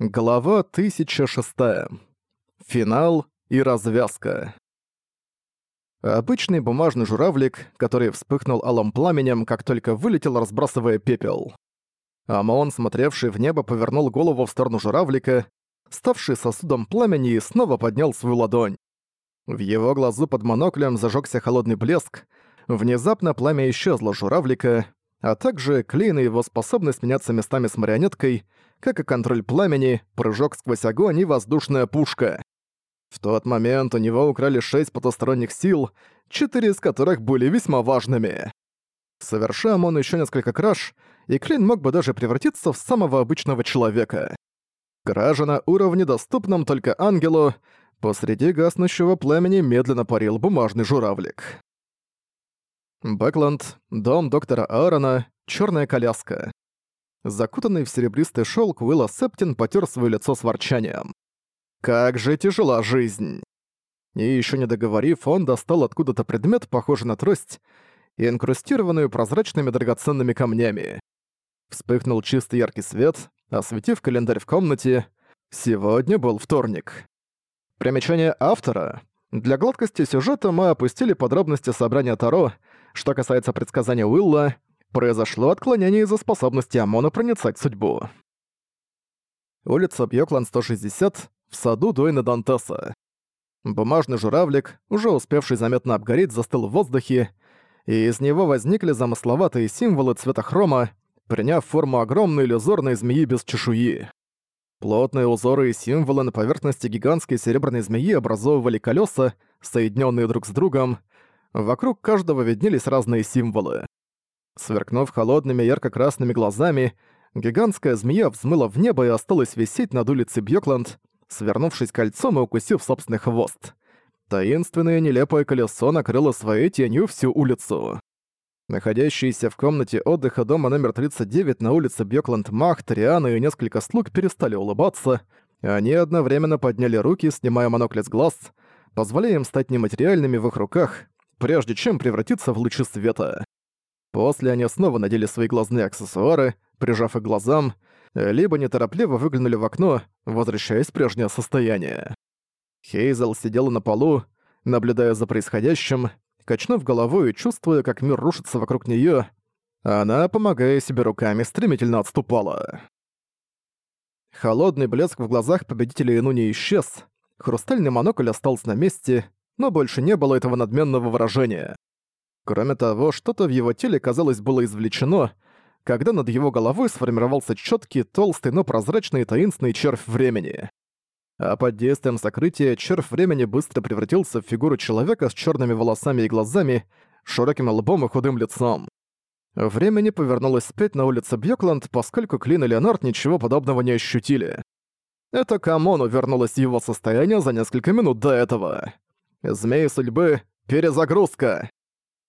Глава 1006. Финал и развязка. Обычный бумажный журавлик, который вспыхнул алым пламенем, как только вылетел, разбрасывая пепел. Амон, смотревший в небо, повернул голову в сторону журавлика, ставший сосудом пламени, и снова поднял свою ладонь. В его глазу под моноклем зажегся холодный блеск. Внезапно пламя исчезло журавлика, а также Клин и его способность меняться местами с марионеткой, как и контроль пламени, прыжок сквозь огонь и воздушная пушка. В тот момент у него украли шесть потусторонних сил, четыре из которых были весьма важными. Совершам он еще несколько краж, и Клин мог бы даже превратиться в самого обычного человека. Кража на уровне, доступном только ангелу, посреди гаснущего пламени медленно парил бумажный журавлик. Бэкланд, дом доктора Аарона, черная коляска. Закутанный в серебристый шелк Уилла Септин потер свое лицо с ворчанием. «Как же тяжела жизнь!» И еще не договорив, он достал откуда-то предмет, похожий на трость, и инкрустированную прозрачными драгоценными камнями. Вспыхнул чистый яркий свет, осветив календарь в комнате. Сегодня был вторник. Примечание автора. Для гладкости сюжета мы опустили подробности собрания Таро — что касается предсказания Уилла, произошло отклонение из-за способности Омона проницать судьбу. Улица Бьёклан 160, в саду Дуэйна Дантеса. Бумажный журавлик, уже успевший заметно обгореть, застыл в воздухе, и из него возникли замысловатые символы цвета хрома, приняв форму огромной иллюзорной змеи без чешуи. Плотные узоры и символы на поверхности гигантской серебряной змеи образовывали колеса, соединенные друг с другом, Вокруг каждого виднелись разные символы. Сверкнув холодными ярко-красными глазами, гигантская змея взмыла в небо и осталась висеть над улицей Бьёкланд, свернувшись кольцом и укусив собственный хвост. Таинственное нелепое колесо накрыло своей тенью всю улицу. Находящиеся в комнате отдыха дома номер 39 на улице Бьёкланд-Мах, Триана и несколько слуг перестали улыбаться, они одновременно подняли руки, снимая монокли с глаз, позволяя им стать нематериальными в их руках, прежде чем превратиться в лучи света. После они снова надели свои глазные аксессуары, прижав их глазам, либо неторопливо выглянули в окно, возвращаясь в прежнее состояние. Хейзел сидела на полу, наблюдая за происходящим, качнув головой и чувствуя, как мир рушится вокруг неё, она, помогая себе руками, стремительно отступала. Холодный блеск в глазах победителя Инуни исчез, хрустальный монокль остался на месте, но больше не было этого надменного выражения. Кроме того, что-то в его теле, казалось, было извлечено, когда над его головой сформировался четкий, толстый, но прозрачный и таинственный червь времени. А под действием сокрытия червь времени быстро превратился в фигуру человека с черными волосами и глазами, широким лбом и худым лицом. Время не повернулось спять на улице Бьёкланд, поскольку Клин и Леонард ничего подобного не ощутили. Это Камону вернулось его состояние за несколько минут до этого. Змеи судьбы — перезагрузка.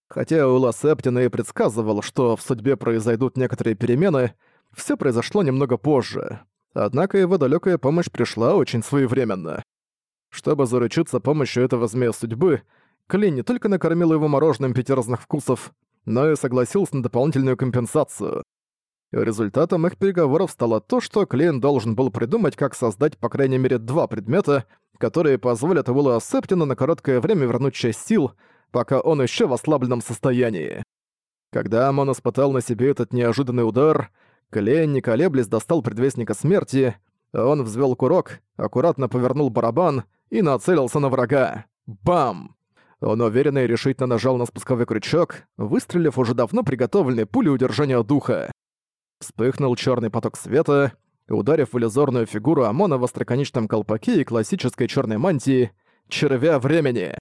Хотя Ула Септина и предсказывал, что в судьбе произойдут некоторые перемены, все произошло немного позже. Однако его далекая помощь пришла очень своевременно. Чтобы заручиться помощью этого змея судьбы, Клин не только накормил его мороженым пяти разных вкусов, но и согласился на дополнительную компенсацию. Результатом их переговоров стало то, что Клин должен был придумать, как создать по крайней мере два предмета, которые позволят Уиллу Септину на короткое время вернуть часть сил, пока он еще в ослабленном состоянии. Когда Амон испытал на себе этот неожиданный удар, Клейн, не колеблясь, достал предвестника смерти, он взвел курок, аккуратно повернул барабан и нацелился на врага. Бам! Он уверенно и решительно нажал на спусковой крючок, выстрелив уже давно приготовленной пулей удержания духа. Вспыхнул черный поток света — ударив в иллюзорную фигуру Омона в остроконечном колпаке и классической черной мантии «Червя времени».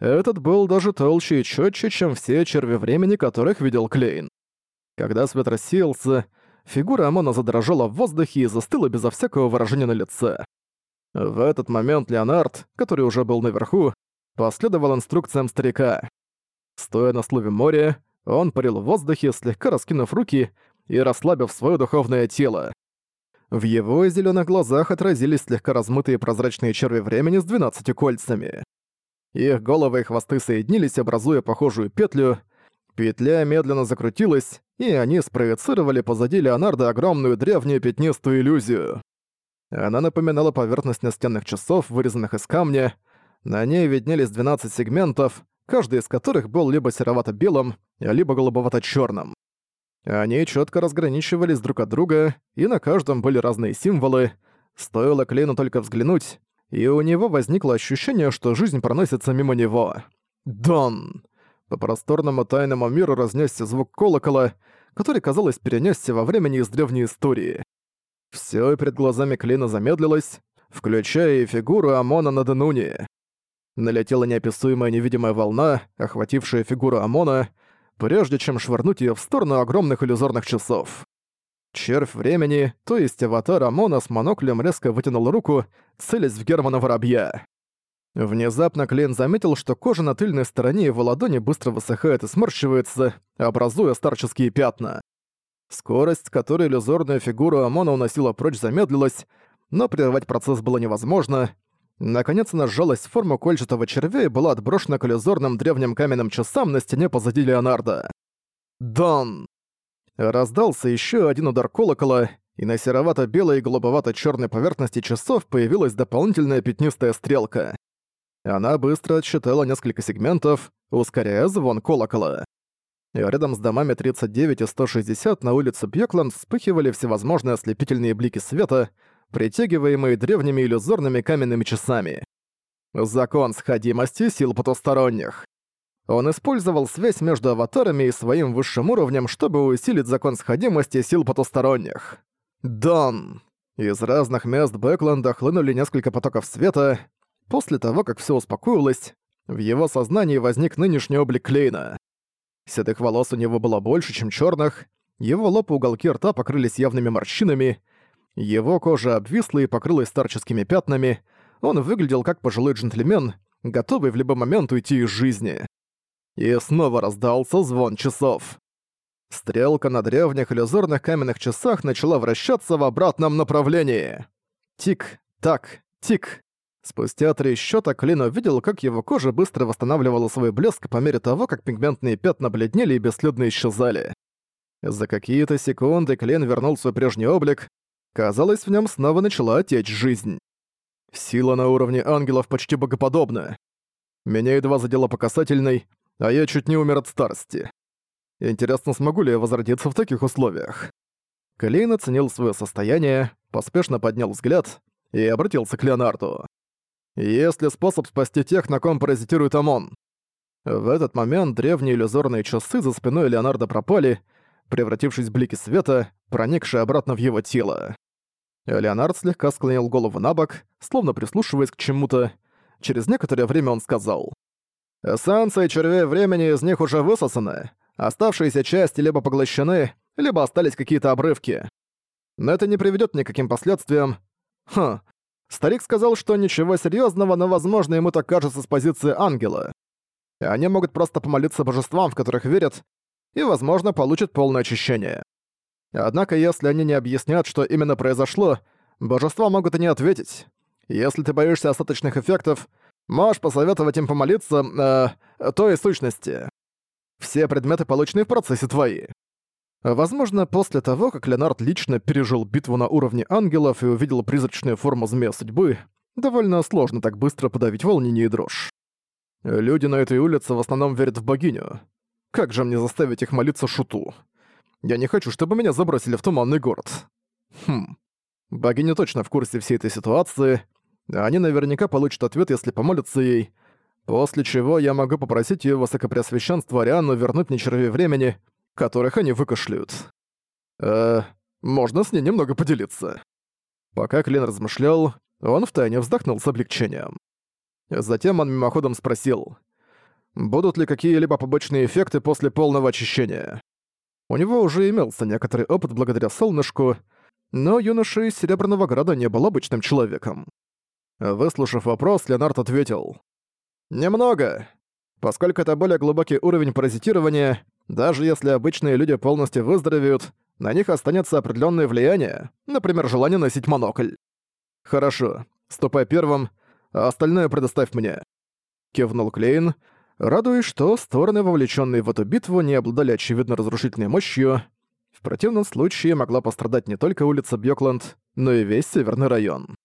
Этот был даже толще и четче, чем все черви времени, которых видел Клейн. Когда свет рассеялся, фигура Омона задрожала в воздухе и застыла безо всякого выражения на лице. В этот момент Леонард, который уже был наверху, последовал инструкциям старика. Стоя на слове «море», он парил в воздухе, слегка раскинув руки и расслабив свое духовное тело. В его зеленых глазах отразились слегка размытые прозрачные черви времени с 12 кольцами. Их головы и хвосты соединились, образуя похожую петлю. Петля медленно закрутилась, и они спроецировали позади Леонардо огромную древнюю пятнистую иллюзию. Она напоминала поверхность настенных часов, вырезанных из камня. На ней виднелись 12 сегментов, каждый из которых был либо серовато-белым, либо голубовато черным они четко разграничивались друг от друга, и на каждом были разные символы. Стоило Клейну только взглянуть, и у него возникло ощущение, что жизнь проносится мимо него. «Дон!» По просторному тайному миру разнесся звук колокола, который, казалось, перенесся во времени из древней истории. Все перед глазами Клина замедлилось, включая и фигуру Амона на Денуне. Налетела неописуемая невидимая волна, охватившая фигуру Амона, прежде чем швырнуть ее в сторону огромных иллюзорных часов. Червь времени, то есть аватар Амона с моноклем резко вытянул руку, целясь в Германа Воробья. Внезапно Клейн заметил, что кожа на тыльной стороне его ладони быстро высыхает и сморщивается, образуя старческие пятна. Скорость, которой иллюзорную фигуру Амона уносила прочь, замедлилась, но прервать процесс было невозможно, Наконец она сжалась в форму кольчатого червя и была отброшена к иллюзорным древним каменным часам на стене позади Леонардо. «Дон!» Раздался еще один удар колокола, и на серовато-белой и голубовато черной поверхности часов появилась дополнительная пятнистая стрелка. Она быстро отсчитала несколько сегментов, ускоряя звон колокола. И рядом с домами 39 и 160 на улице Бьёкланд вспыхивали всевозможные ослепительные блики света — притягиваемые древними иллюзорными каменными часами. Закон сходимости сил потусторонних. Он использовал связь между аватарами и своим высшим уровнем, чтобы усилить закон сходимости сил потусторонних. Дон! Из разных мест Бэкленда хлынули несколько потоков света. После того, как все успокоилось, в его сознании возник нынешний облик Клейна. Седых волос у него было больше, чем черных, его лоб и уголки рта покрылись явными морщинами — его кожа обвисла и покрылась старческими пятнами, он выглядел как пожилой джентльмен, готовый в любой момент уйти из жизни. И снова раздался звон часов. Стрелка на древних иллюзорных каменных часах начала вращаться в обратном направлении. Тик-так, тик. Спустя три счета Клин увидел, как его кожа быстро восстанавливала свой блеск по мере того, как пигментные пятна бледнели и бесследно исчезали. За какие-то секунды Клин вернул свой прежний облик, Казалось, в нем снова начала течь жизнь. Сила на уровне ангелов почти богоподобная. Меня едва задело по касательной, а я чуть не умер от старости. Интересно, смогу ли я возродиться в таких условиях? Клейн оценил свое состояние, поспешно поднял взгляд и обратился к Леонарду. «Есть ли способ спасти тех, на ком паразитирует ОМОН?» В этот момент древние иллюзорные часы за спиной Леонардо пропали, превратившись в блики света, проникшие обратно в его тело. Леонард слегка склонил голову на бок, словно прислушиваясь к чему-то. Через некоторое время он сказал. «Эссенции червей времени из них уже высосаны. Оставшиеся части либо поглощены, либо остались какие-то обрывки. Но это не приведёт никаким последствиям. Хм. Старик сказал, что ничего серьёзного, но, возможно, ему так кажется с позиции ангела. Они могут просто помолиться божествам, в которых верят, и, возможно, получат полное очищение. Однако, если они не объяснят, что именно произошло, божества могут и не ответить. Если ты боишься остаточных эффектов, можешь посоветовать им помолиться э, той сущности. Все предметы, полученные в процессе, твои. Возможно, после того, как Леонард лично пережил битву на уровне ангелов и увидел призрачную форму змея судьбы, довольно сложно так быстро подавить волнение и дрожь. Люди на этой улице в основном верят в богиню. Как же мне заставить их молиться шуту? Я не хочу, чтобы меня забросили в туманный город. Хм. Богиня точно в курсе всей этой ситуации. Они наверняка получат ответ, если помолятся ей. После чего я могу попросить её высокопреосвященство Ариану вернуть мне черви времени, которых они выкашляют. Э, можно с ней немного поделиться. Пока Клин размышлял, он втайне вздохнул с облегчением. Затем он мимоходом спросил, будут ли какие-либо побочные эффекты после полного очищения. У него уже имелся некоторый опыт благодаря солнышку, но юноша из Серебряного Града не был обычным человеком. Выслушав вопрос, Леонард ответил. «Немного. Поскольку это более глубокий уровень паразитирования, даже если обычные люди полностью выздоровеют, на них останется определенное влияние, например, желание носить монокль». «Хорошо. Ступай первым, а остальное предоставь мне». Кивнул Клейн, радуясь, что стороны, вовлеченные в эту битву, не обладали очевидно разрушительной мощью. В противном случае могла пострадать не только улица Бьёкланд, но и весь северный район.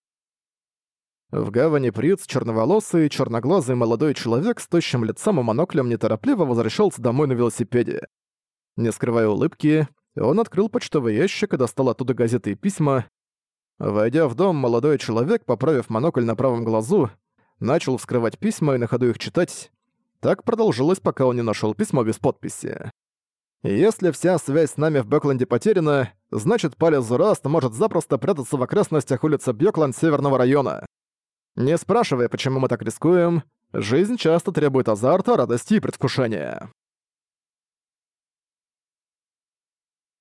В гавани Приц черноволосый, черноглазый молодой человек с тощим лицом и моноклем неторопливо возвращался домой на велосипеде. Не скрывая улыбки, он открыл почтовый ящик и достал оттуда газеты и письма. Войдя в дом, молодой человек, поправив монокль на правом глазу, начал вскрывать письма и на ходу их читать, так продолжилось, пока он не нашел письмо без подписи. Если вся связь с нами в Бэкленде потеряна, значит Палец Раст может запросто прятаться в окрестностях улицы Бьёкланд Северного района. Не спрашивая, почему мы так рискуем, жизнь часто требует азарта, радости и предвкушения.